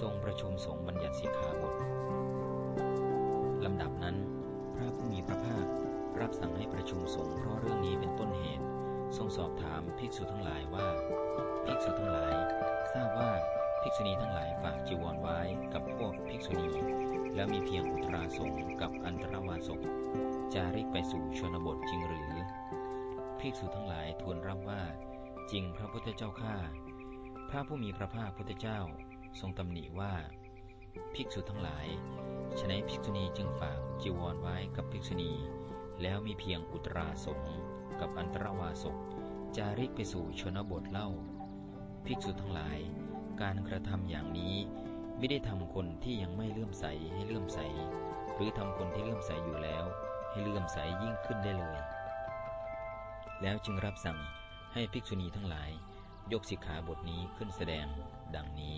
ทรงประชุมสงฆ์บัญญัติสิกขาบทลำดับนั้น พระผู้มีพระภาครับสั่งให้ประชุมสงฆ์เพราะเรื่องนี้เป็นต้นเหตุ ทรงสอบถามภิกษุทั้งหลายว่า ภิกษุทั้งหลาย ทราบว่าภิกษุณีทั้งหลายฝากจีวรไว้กับพวกภิกษุณี แล้วมีเพียงอุตราสงฆ์กับอันตรวาสกจาริกไปสู่ชนบทจริงหรือ ภิกษุทั้งหลายทูลรับว่า จริงพระพุทธเจ้าข้าพระผู้มีพระภาคพุทธเจ้า ทรงตำหนิว่า ภิกษุทั้งหลายฉนัยภิกษุณีจึงฝากจีวรไว้กับภิกษุณี แล้วมีเพียงอุตราสงกับอันตรวาสกจาริกไปสู่ชนบทเล่า ภิกษุทั้งหลาย การกระทำอย่างนี้ไม่ได้ทำคนที่ยังไม่เลื่อมใสให้เลื่อมใส หรือทำคนที่เลื่อมใสอยู่แล้ว ให้เลื่อมใสยิ่งขึ้นได้เลย แล้วจึงรับสั่งให้ภิกษุณีทั้งหลาย ยกสิกขาบทนี้ขึ้นแสดงดังนี้